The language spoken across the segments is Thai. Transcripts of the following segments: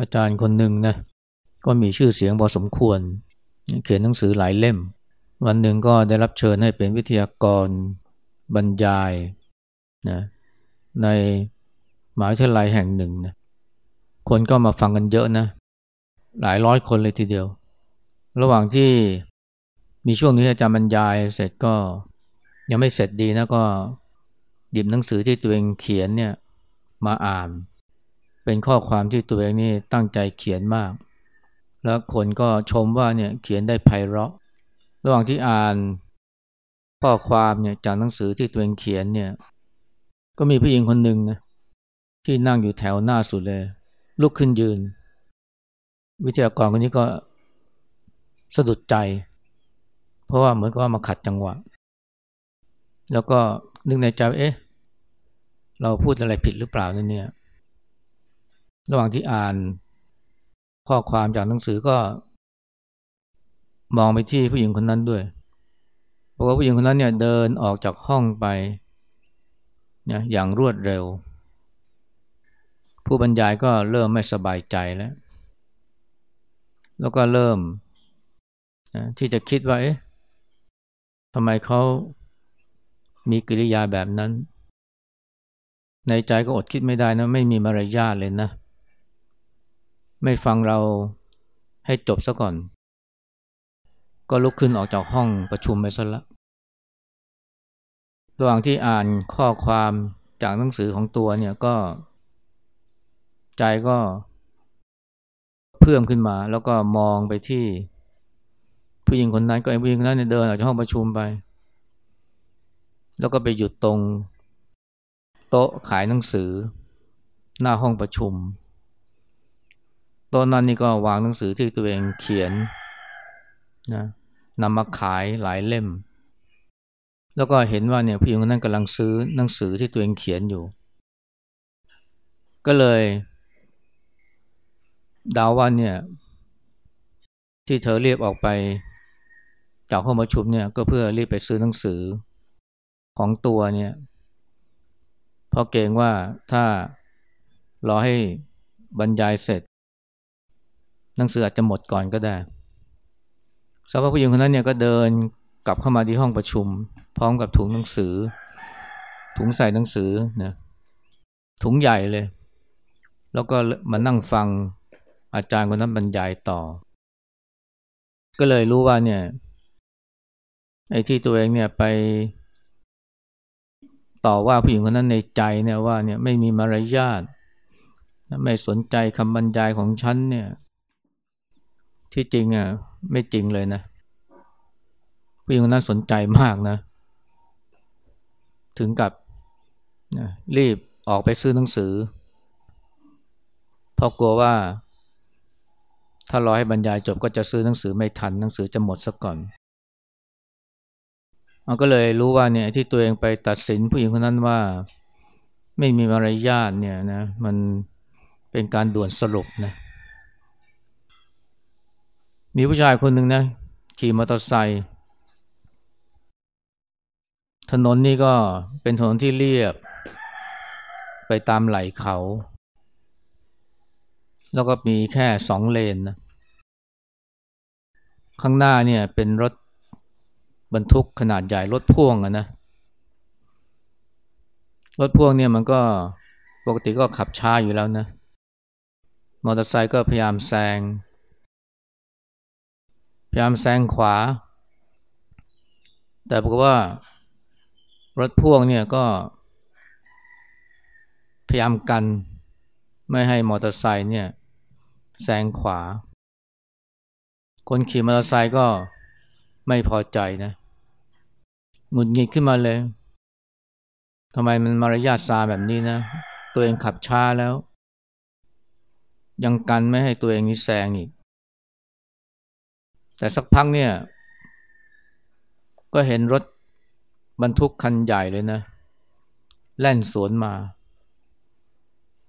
อาจารย์คนหนึ่งนะก็มีชื่อเสียงพอสมควร เขียนหนังสือหลายเล่ม วันหนึ่งก็ได้รับเชิญให้เป็นวิทยากรบรรยายนะในมหาวิทยาลัยแห่งหนึ่งนะคนก็มาฟังกันเยอะนะ หลายร้อยคนเลยทีเดียว ระหว่างที่มีช่วงนี้อาจารย์บรรยายเสร็จก็ยังไม่เสร็จดีนะก็หยิบหนังสือที่ตัวเองเขียนเนี่ยมาอ่าน เป็นข้อความที่ตัวเองนี่ตั้งใจเขียนมาก แล้วคนก็ชมว่าเนี่ยเขียนได้ไพเราะ ระหว่างที่อ่านข้อความเนี่ยจากหนังสือที่ตัวเองเขียนเนี่ย ก็มีผู้หญิงคนหนึ่งนะที่นั่งอยู่แถวหน้าสุดเลย ลุกขึ้นยืน วิทยากรคนนี้ก็สะดุดใจ เพราะว่าเหมือนกับว่ามาขัดจังหวะ แล้วก็นึกในใจเอ๊ะ เราพูดอะไรผิดหรือเปล่าเนี่ย ระหว่างที่อ่านข้อความจากหนังสือก็ มองไปที่ผู้หญิงคนนั้นด้วยเพราะว่าผู้หญิงคนนั้นเนี่ยเดินออกจากห้องไปนะอย่างรวดเร็ว ผู้บรรยายก็เริ่มไม่สบายใจแล้ว แล้วก็เริ่มนะที่จะคิดว่าเอ๊ะทำไมเขามีกิริยาแบบนั้น ในใจก็อดคิดไม่ได้นะ ไม่มีมารยาทเลยนะ ไม่ฟังเราให้จบซะก่อน ก็ลุกขึ้นออกจากห้องประชุมไปซะละระหว่างที่อ่านข้อความจากหนังสือของตัวเนี่ยก็ ใจก็เพิ่มขึ้นมา แล้วก็มองไปที่ผู้หญิงคนนั้นก็ไอ้ผู้หญิงคนนั้นเดินออกจากห้องประชุมไป แล้วก็ไปหยุดตรง โต๊ะขายหนังสือ หน้าห้องประชุม โต๊ะนั้นนี่ก็วางหนังสือที่ตัวเองเขียนนะนำมาขายหลายเล่ม แล้วก็เห็นว่าเนี่ยผู้หญิงคนนั้นกำลังซื้อหนังสือที่ตัวเองเขียนอยู่ ก็เลยดาวว่าเนี่ย ที่เธอเรียบออกไปจากห้องประชุมเนี่ยก็เพื่อรีบไปซื้อหนังสือของตัวเนี่ยเพราะเกรงว่าถ้ารอให้บรรยายเสร็จ หนังสืออาจจะหมดก่อนก็ได้สาวผู้หญิงคนนั้นเนี่ยก็เดินกลับเข้ามาที่ห้องประชุม พร้อมกับถุงหนังสือ ถุงใส่หนังสือนะถุงใหญ่เลย แล้วก็มานั่งฟังอาจารย์คนนั้นบรรยายต่อ ก็เลยรู้ว่าเนี่ยไอ้ที่ตัวเองเนี่ยไป ต่อว่าผู้หญิงคนนั้นในใจเนี่ยว่าเนี่ยไม่มีมารยาทไม่สนใจคำบรรยายของฉันเนี่ย ที่จริงอะไม่จริงเลยนะ ผู้หญิงคนนั้นสนใจมากนะ ถึงกับนะรีบออกไปซื้อหนังสือ เพราะกลัวว่า ถ้ารอให้บรรยายจบก็จะซื้อหนังสือไม่ทันหนังสือจะหมดซะก่อนมันก็เลยรู้ว่าเนี่ยที่ตัวเองไปตัดสินผู้หญิงคนนั้นว่า ไม่มีมารยาทเนี่ยนะมันเป็นการด่วนสรุปนะ มีผู้ชายคนหนึ่งนะ ขี่มอเตอร์ไซค์ถนนนี่ก็เป็นถนนที่เรียบ ไปตามไหล่เขา แล้วก็มีแค่สองเลนนะ ข้างหน้าเนี่ยเป็นรถบรรทุกขนาดใหญ่รถพ่วงอะนะ รถพ่วงเนี่ยมันก็ปกติก็ขับช้าอยู่แล้วนะ มอเตอร์ไซค์ก็พยายามแซง พยายามแซงขวา แต่ปรากฏว่ารถพ่วงเนี่ยก็ พยายามกันไม่ให้มอเตอร์ไซค์เนี่ยแซงขวา คนขี่มอเตอร์ไซค์ก็ไม่พอใจนะหงุดหงิดขึ้นมาเลยทำไมมันมารยาทซาแบบนี้นะ ตัวเองขับช้าแล้ว ยังกันไม่ให้ตัวเองนี่แซงอีก แต่สักพักเนี่ย ก็เห็นรถบรรทุกคันใหญ่เลยนะ แล่นสวนมา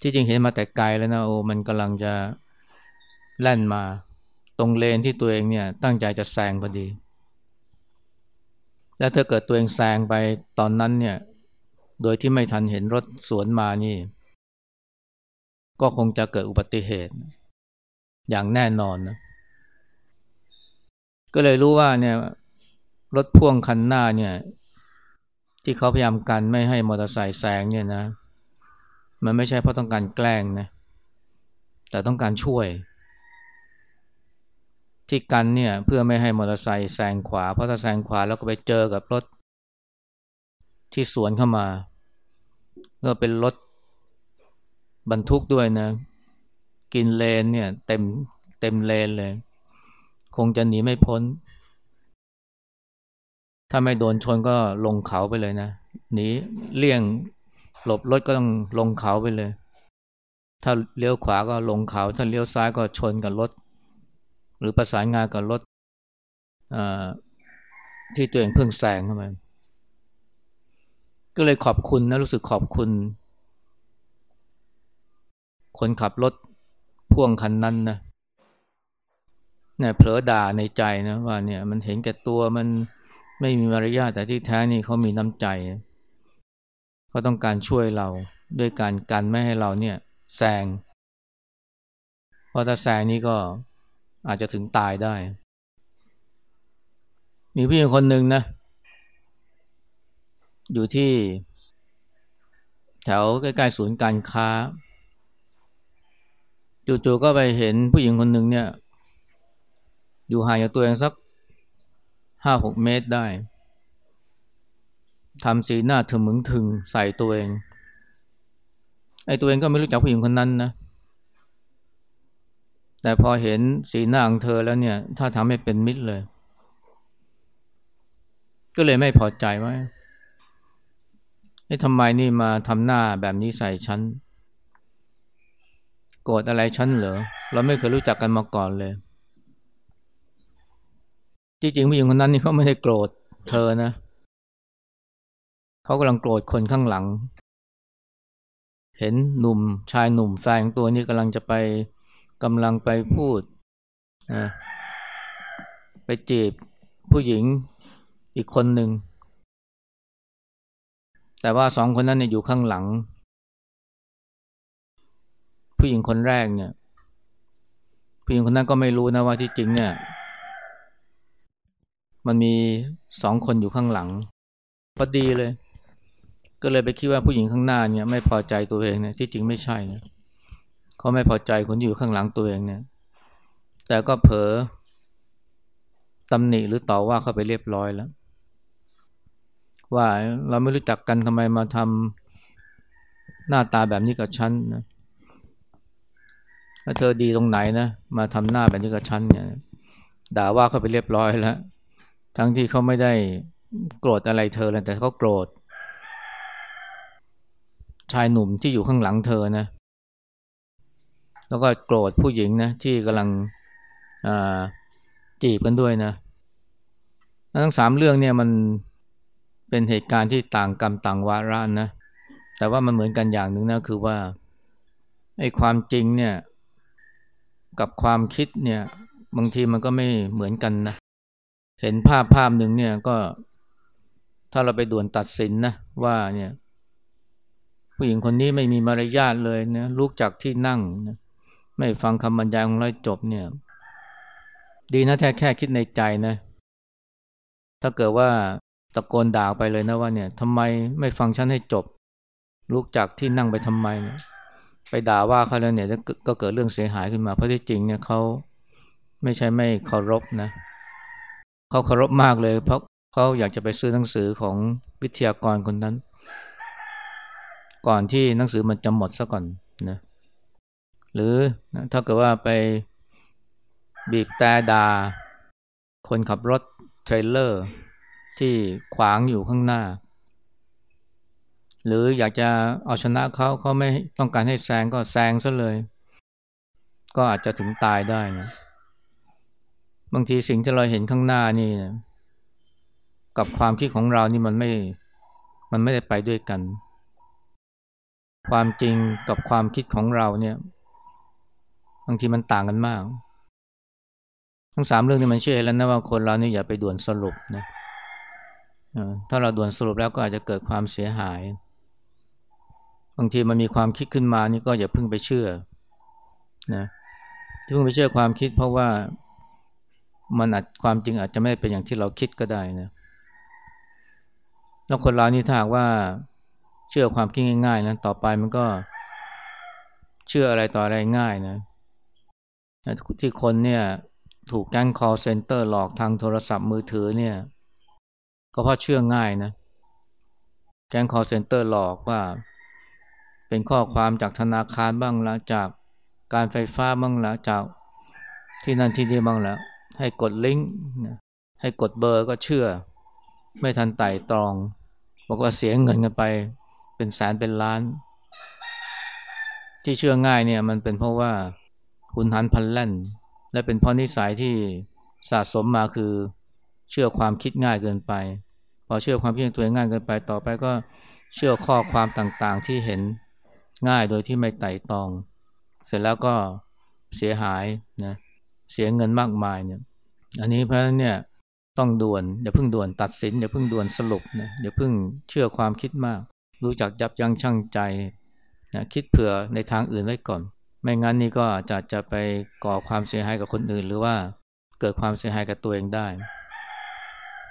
ที่จริงเห็นมาแต่ไกลแล้วนะโอ้มันกำลังจะแล่นมา ตรงเลนที่ตัวเองเนี่ย ตั้งใจจะแซงพอดี แล้วถ้าเกิดตัวเองแซงไปตอนนั้นเนี่ย โดยที่ไม่ทันเห็นรถสวนมานี่ ก็คงจะเกิดอุบัติเหตุ อย่างแน่นอนนะ ก็เลยรู้ว่าเนี่ยรถพ่วงคันหน้าเนี่ย ที่เขาพยายามกันไม่ให้มอเตอร์ไซค์แซงเนี่ยนะ มันไม่ใช่เพราะต้องการแกล้งนะแต่ต้องการช่วย ที่กันเนี่ยเพื่อไม่ให้มอเตอร์ไซค์แซงขวาเพราะถ้าแซงขวาแล้วก็ไปเจอกับรถ ที่สวนเข้ามาก็เป็นรถบรรทุกด้วยนะ กินเลนเนี่ย เต็มเต็มเลนเลย คงจะหนีไม่พ้น ถ้าไม่โดนชนก็ลงเขาไปเลยนะ หนีเลี่ยงหลบรถก็ต้องลงเขาไปเลย ถ้าเลี้ยวขวาก็ลงเขา ถ้าเลี้ยวซ้ายก็ชนกับรถ หรือประสานงานกับรถที่ตัวเองเพิ่งแซงเข้ามาก็เลยขอบคุณนะรู้สึกขอบคุณ คนขับรถพ่วงคันนั้นนะเนี่ยเผลอด่าในใจนะว่าเนี่ยมันเห็นแก่ตัวมันไม่มีมารยาทแต่ที่แท้นี่เขามีน้ำใจเขาต้องการช่วยเราด้วยการกันไม่ให้เราเนี่ยแซงเพราะถ้าแซงนี่ก็อาจจะถึงตายได้ มีผู้หญิงคนหนึ่งนะ อยู่ที่ แถวใกล้ๆศูนย์การค้าจู่ๆก็ไปเห็นผู้หญิงคนหนึ่งเนี่ย อยู่ห่างจากตัวเองสักห้าหกเมตรได้ทำสีหน้าถึงมึงถึงใส่ตัวเอง ไอ้ตัวเองก็ไม่รู้จักผู้หญิงคนนั้นนะ แต่พอเห็นสีหน้าของเธอแล้วเนี่ย ถ้าทำให้เป็นมิตรเลย ก็เลยไม่พอใจว่าไอ้ทำไมนี่มาทำหน้าแบบนี้ใส่ฉัน โกรธอะไรฉันเหรอ เราไม่เคยรู้จักกันมาก่อนเลย ที่จริงผู้หญิงคนนั้นนี่เขาไม่ได้โกรธเธอนะเขากำลังโกรธคนข้างหลัง เห็นหนุ่มชายหนุ่มแฟนตัวนี้กำลังจะไปกำลังไปพูดนะไปจีบผู้หญิงอีกคนหนึ่ง แต่ว่าสองคนนั้นเนี่ยอยู่ข้างหลัง ผู้หญิงคนแรกเนี่ยผู้หญิงคนนั้นก็ไม่รู้นะว่าที่จริงเนี่ย มันมีสองคนอยู่ข้างหลังพอดีเลย ก็เลยไปคิดว่าผู้หญิงข้างหน้าเนี่ยไม่พอใจตัวเองเนี่ยที่จริงไม่ใช่นะเขาไม่พอใจคนที่อยู่ข้างหลังตัวเองเนี่ย แต่ก็เผลอตำหนิหรือต่อว่าเข้าไปเรียบร้อยแล้ว ว่าเราไม่รู้จักกันทำไมมาทำหน้าตาแบบนี้กับฉันนะถ้าเธอดีตรงไหนนะมาทำหน้าแบบนี้กับฉันเนี่ยด่าว่าเขาไปเรียบร้อยแล้ว ทั้งที่เขาไม่ได้โกรธอะไรเธอเลยแต่เขาโกรธ ชายหนุ่มที่อยู่ข้างหลังเธอนะ แล้วก็โกรธผู้หญิงนะที่กำลังจีบกันด้วยนะ ทั้งสามเรื่องเนี่ยมันเป็นเหตุการณ์ที่ต่างกรรมต่างวาระนะ แต่ว่ามันเหมือนกันอย่างหนึ่งนะคือว่าไอ้ความจริงเนี่ย กับความคิดเนี่ย บางทีมันก็ไม่เหมือนกันนะ เห็นภาพภาพหนึ่งเนี่ยก็ถ้าเราไปด่วนตัดสินนะว่าเนี่ยผู้หญิงคนนี้ไม่มีมารยาทเลยนะลุกจากที่นั่งนะไม่ฟังคำบรรยายของเราจบเนี่ย ดีนะแค่แค่คิดในใจนะ ถ้าเกิดว่าตะโกนด่าไปเลยนะว่าเนี่ยทำไมไม่ฟังฉันให้จบ ลุกจากที่นั่งไปทำไมเนี่ยไปด่าว่าเขาแล้วเนี่ยก็เกิดเรื่องเสียหายขึ้นมาเพราะที่จริงเนี่ยเขาไม่ใช่ไม่เคารพนะเขาเคารพมากเลย เพราะเขาอยากจะไปซื้อหนังสือของวิทยากรคนนั้น ก่อนที่หนังสือมันจะหมดซะก่อนนะหรือถ้าเกิดว่าไปบีบแต่ดาคนขับรถเทรลเลอร์ที่ขวางอยู่ข้างหน้า หรืออยากจะเอาชนะเขาเขาไม่ต้องการให้แซงก็แซงซะเลย ก็อาจจะถึงตายได้นะ บางทีสิ่งที่เราเห็นข้างหน้านี่นะกับความคิดของเรานี่มันไม่ มันไม่ได้ไปด้วยกัน ความจริงกับความคิดของเราเนี่ย บางทีมันต่างกันมาก ทั้งสามเรื่องนี้มันเชื่อแล้วนะว่าคนเรานี่อย่าไปด่วนสรุปนะถ้าเราด่วนสรุปแล้วก็อาจจะเกิดความเสียหาย บางทีมันมีความคิดขึ้นมานี่ก็อย่าเพิ่งไปเชื่อนะเพิ่งไปเชื่อความคิดเพราะว่า มันอาจความจริงอาจจะไม่เป็นอย่างที่เราคิดก็ได้นะแล้วคนเรานี่ถ้าว่าเชื่อความคิดง่ายๆนะต่อไปมันก็เชื่ออะไรต่ออะไรง่ายนะที่คนเนี่ยถูกแก๊ง call center หลอกทางโทรศัพท์มือถือเนี่ย ก็เพราะเชื่อง่ายนะ แก๊ง call center หลอกว่า เป็นข้อความจากธนาคารบ้างละจากการไฟฟ้าบ้างละจากที่นั่นที่นี่บ้างละ ให้กดลิงก์ให้กดเบอร์ก็เชื่อ ไม่ทันไต่ตรอง บอกว่าเสียเงินกันไปเป็นแสนเป็นล้าน ที่เชื่อง่ายเนี่ยมันเป็นเพราะว่าหุนหันพันแล่น และเป็นเพราะนิสัยที่สะสมมาคือเชื่อความคิดง่ายเกินไป พอเชื่อความคิดตัวเองง่ายเกินไปต่อไปก็เชื่อข้อความต่างๆที่เห็นง่ายโดยที่ไม่ไต่ตอง เสร็จแล้วก็เสียหายนะ เสียเงินมากมายเนี่ย อันนี้เพราะฉะนั้นเนี่ยต้องด่วนอย่าเพิ่งด่วนตัดสินอย่าเพิ่งด่วนสรุปนะอย่าเพิ่งเชื่อความคิดมาก รู้จักยับยั้งชั่งใจนะคิดเผื่อในทางอื่นไว้ก่อน ไม่งั้นนี่ก็อาจะจะไปก่อความเสียหายกับคนอื่น หรือว่าเกิดความเสียหายกับตัวเองได้